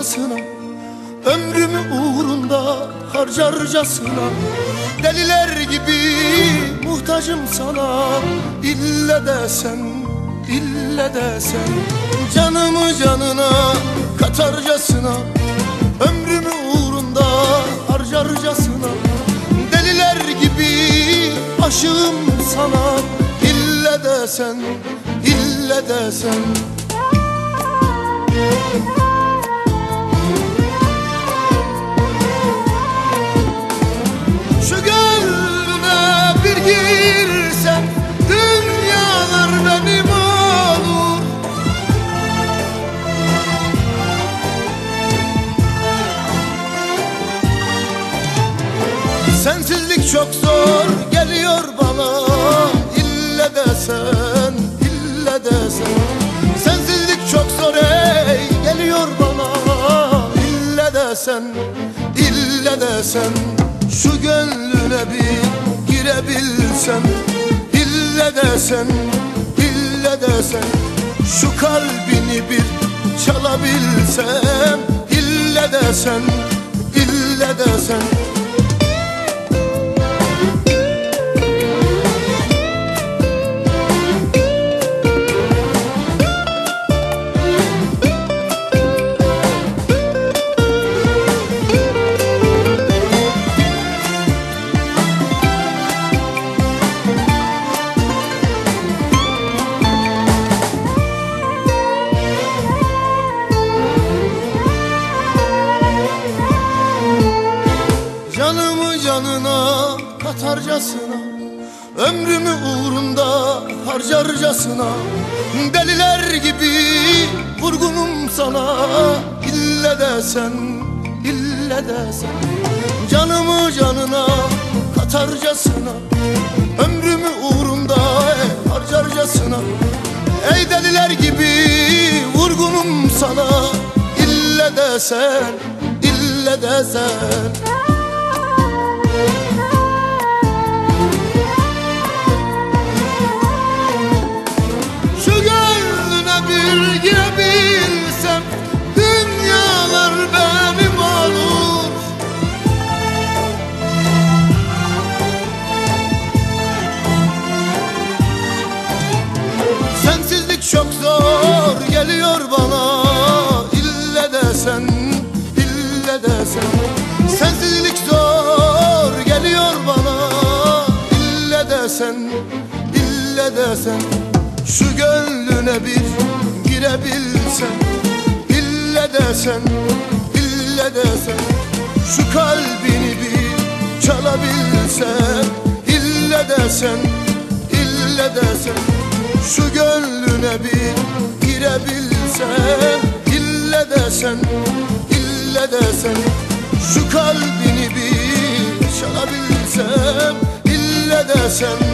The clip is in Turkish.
Katarcasına Ömrümü uğrunda harcarcasına. Deliler gibi muhtacım sana İlle de sen, ille de sen. Canımı canına katarcasına Ömrümü uğrunda harcarcasına. Deliler gibi aşığım sana İlle de sen, ille de sen Sensizlik çok zor geliyor bana. İlle desen, ille desen. Sensizlik çok zor ey geliyor bana. İlle desen, ille desen. Şu gönlüne bir girebilsem İlle desen, ille desen. Şu kalbini bir çalabilsem. İlle desen, ille desen. Canımı Ömrümü uğrunda harcarcasına Deliler gibi vurgunum sana İlle desen, ille desen Canımı canına katarcasına Ömrümü uğrunda harcarcasına Ey deliler gibi vurgunum sana İlle desen, ille desen desen, ille desen Şu gönlüne bir girebilsem İlle desen, ille desen Şu kalbini bir çalabilsem İlle desen, ille desen Şu gönlüne bir girebilsem İlle desen, ille desen Şu kalbini bir çalabilsem ille desen